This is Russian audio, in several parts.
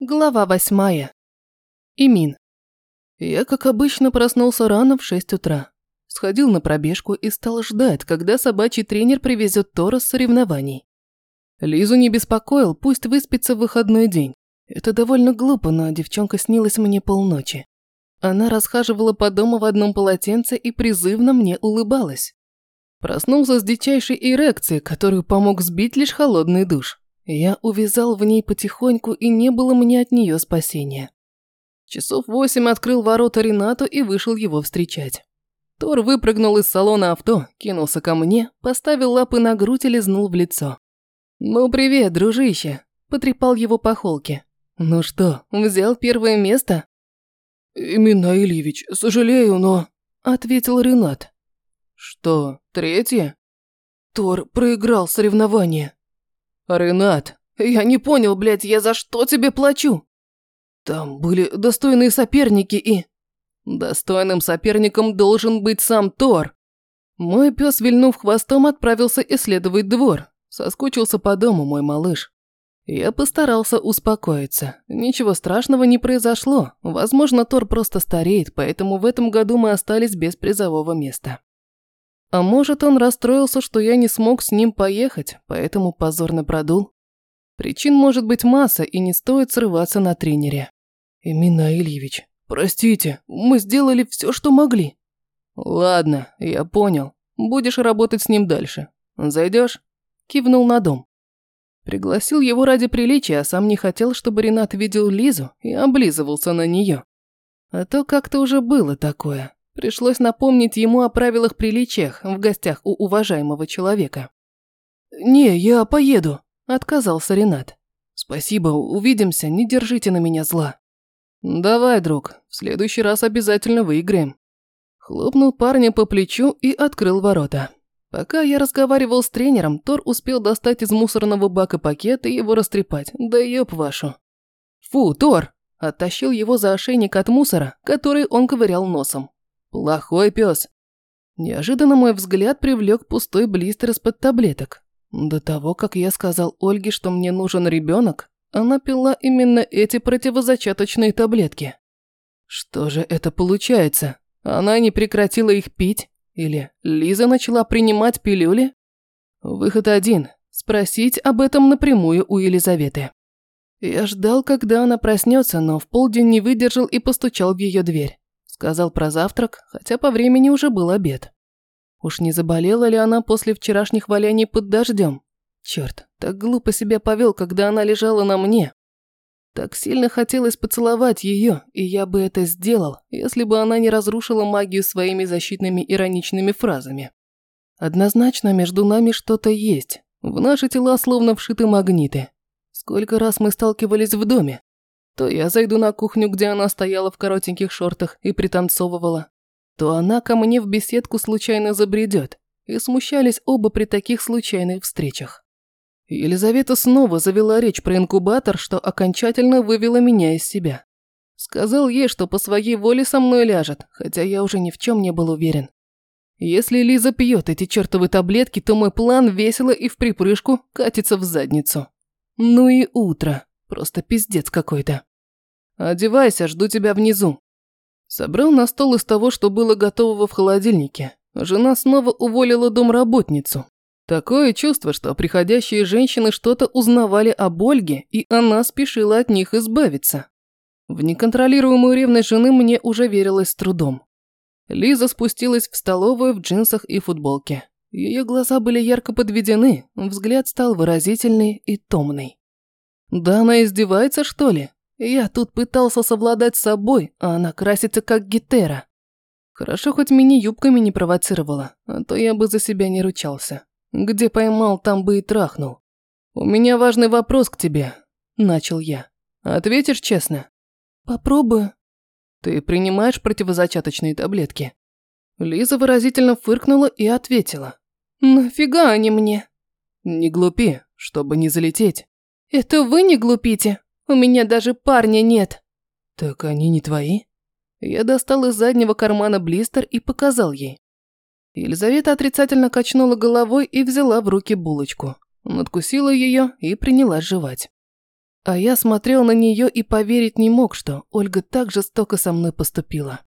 Глава восьмая. Имин. Я, как обычно, проснулся рано в шесть утра. Сходил на пробежку и стал ждать, когда собачий тренер привезет Тора с соревнований. Лизу не беспокоил, пусть выспится в выходной день. Это довольно глупо, но девчонка снилась мне полночи. Она расхаживала по дому в одном полотенце и призывно мне улыбалась. Проснулся с дичайшей эрекцией, которую помог сбить лишь холодный душ. Я увязал в ней потихоньку, и не было мне от нее спасения. Часов восемь открыл ворота Ренату и вышел его встречать. Тор выпрыгнул из салона авто, кинулся ко мне, поставил лапы на грудь и лизнул в лицо. «Ну привет, дружище!» – потрепал его по холке. «Ну что, взял первое место?» «Имена Ильевич, сожалею, но...» – ответил Ренат. «Что, третье?» «Тор проиграл соревнование». «Ренат, я не понял, блядь, я за что тебе плачу?» «Там были достойные соперники и...» «Достойным соперником должен быть сам Тор». Мой пес, вильнув хвостом, отправился исследовать двор. Соскучился по дому мой малыш. Я постарался успокоиться. Ничего страшного не произошло. Возможно, Тор просто стареет, поэтому в этом году мы остались без призового места. А может, он расстроился, что я не смог с ним поехать, поэтому позорно продул? Причин может быть масса, и не стоит срываться на тренере. Имена Ильевич, простите, мы сделали все, что могли. Ладно, я понял. Будешь работать с ним дальше. Зайдешь? Кивнул на дом. Пригласил его ради приличия, а сам не хотел, чтобы Ренат видел Лизу и облизывался на нее. А то как-то уже было такое. Пришлось напомнить ему о правилах приличиях в гостях у уважаемого человека. «Не, я поеду», – отказался Ренат. «Спасибо, увидимся, не держите на меня зла». «Давай, друг, в следующий раз обязательно выиграем». Хлопнул парня по плечу и открыл ворота. Пока я разговаривал с тренером, Тор успел достать из мусорного бака пакет и его растрепать. Да ёб вашу. «Фу, Тор!» Оттащил его за ошейник от мусора, который он ковырял носом. Плохой пес. Неожиданно мой взгляд привлек пустой блистер из-под таблеток. До того, как я сказал Ольге, что мне нужен ребенок, она пила именно эти противозачаточные таблетки. Что же это получается? Она не прекратила их пить? Или Лиза начала принимать пилюли? Выход один – спросить об этом напрямую у Елизаветы. Я ждал, когда она проснется, но в полдень не выдержал и постучал в ее дверь. Сказал про завтрак, хотя по времени уже был обед. Уж не заболела ли она после вчерашних валяний под дождем? Черт, так глупо себя повел, когда она лежала на мне. Так сильно хотелось поцеловать ее, и я бы это сделал, если бы она не разрушила магию своими защитными ироничными фразами. Однозначно между нами что-то есть. В наши тела словно вшиты магниты. Сколько раз мы сталкивались в доме, то я зайду на кухню, где она стояла в коротеньких шортах и пританцовывала, то она ко мне в беседку случайно забредет, и смущались оба при таких случайных встречах. Елизавета снова завела речь про инкубатор, что окончательно вывела меня из себя. Сказал ей, что по своей воле со мной ляжет, хотя я уже ни в чем не был уверен. Если Лиза пьет эти чертовы таблетки, то мой план весело и в припрыжку катится в задницу. Ну и утро. Просто пиздец какой-то. Одевайся, жду тебя внизу. Собрал на стол из того, что было готового в холодильнике. Жена снова уволила домработницу. Такое чувство, что приходящие женщины что-то узнавали об Ольге, и она спешила от них избавиться. В неконтролируемую ревность жены мне уже верилось с трудом. Лиза спустилась в столовую в джинсах и футболке. Ее глаза были ярко подведены, взгляд стал выразительный и томный. Да она издевается, что ли? Я тут пытался совладать с собой, а она красится как гитера. Хорошо, хоть мини-юбками не провоцировала, а то я бы за себя не ручался. Где поймал, там бы и трахнул. У меня важный вопрос к тебе, начал я. Ответишь честно? Попробую. Ты принимаешь противозачаточные таблетки? Лиза выразительно фыркнула и ответила. Нафига они мне? Не глупи, чтобы не залететь. «Это вы не глупите? У меня даже парня нет». «Так они не твои?» Я достал из заднего кармана блистер и показал ей. Елизавета отрицательно качнула головой и взяла в руки булочку. Надкусила ее и принялась жевать. А я смотрел на нее и поверить не мог, что Ольга так жестоко со мной поступила.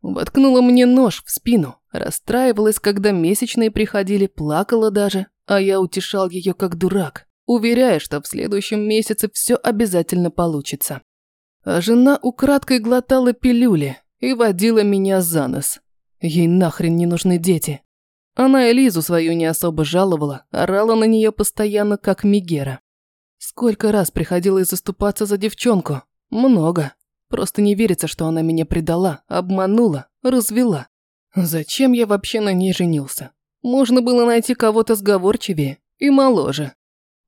Воткнула мне нож в спину, расстраивалась, когда месячные приходили, плакала даже, а я утешал ее как дурак, уверяя, что в следующем месяце все обязательно получится. А жена украдкой глотала пилюли и водила меня за нос. Ей нахрен не нужны дети. Она Элизу свою не особо жаловала, орала на нее постоянно, как Мигера. Сколько раз приходилось заступаться за девчонку? Много. Просто не верится, что она меня предала, обманула, развела. Зачем я вообще на ней женился? Можно было найти кого-то сговорчивее и моложе.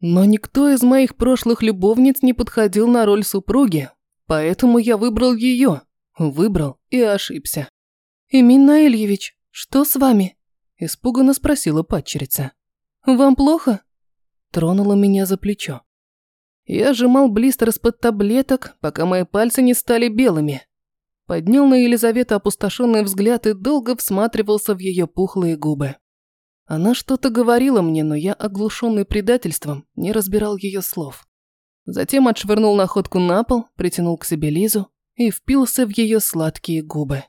Но никто из моих прошлых любовниц не подходил на роль супруги, поэтому я выбрал ее. Выбрал и ошибся. «Эмин Наильевич, что с вами?» Испуганно спросила падчерица. «Вам плохо?» Тронула меня за плечо. Я сжимал блистер из-под таблеток, пока мои пальцы не стали белыми. Поднял на Елизавету опустошенный взгляд и долго всматривался в ее пухлые губы. Она что-то говорила мне, но я, оглушенный предательством, не разбирал ее слов. Затем отшвырнул находку на пол, притянул к себе Лизу и впился в ее сладкие губы.